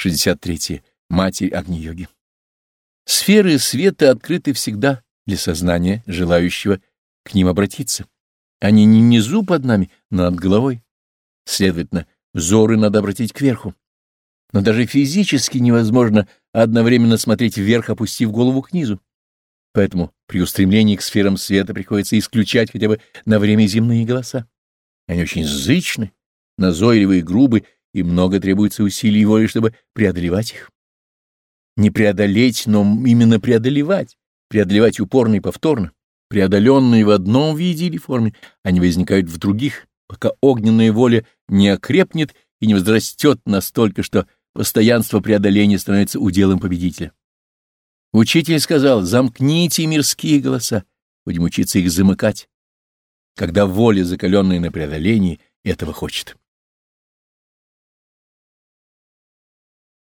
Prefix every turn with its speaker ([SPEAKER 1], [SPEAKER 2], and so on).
[SPEAKER 1] 63. Матерь Агни-йоги. Сферы света открыты всегда для сознания, желающего к ним обратиться. Они не внизу под нами, но над головой. Следовательно, взоры надо обратить кверху. Но даже физически невозможно одновременно смотреть вверх, опустив голову к низу. Поэтому при устремлении к сферам света приходится исключать хотя бы на время земные голоса. Они очень зычны, назойливые, грубы, и много требуется усилий воли, чтобы преодолевать их. Не преодолеть, но именно преодолевать, преодолевать упорно и повторно. Преодоленные в одном виде или форме, они возникают в других, пока огненная воля не окрепнет и не возрастет настолько, что постоянство преодоления становится уделом победителя. Учитель сказал, замкните мирские голоса, будем учиться их замыкать, когда воля, закаленная на преодолении, этого хочет.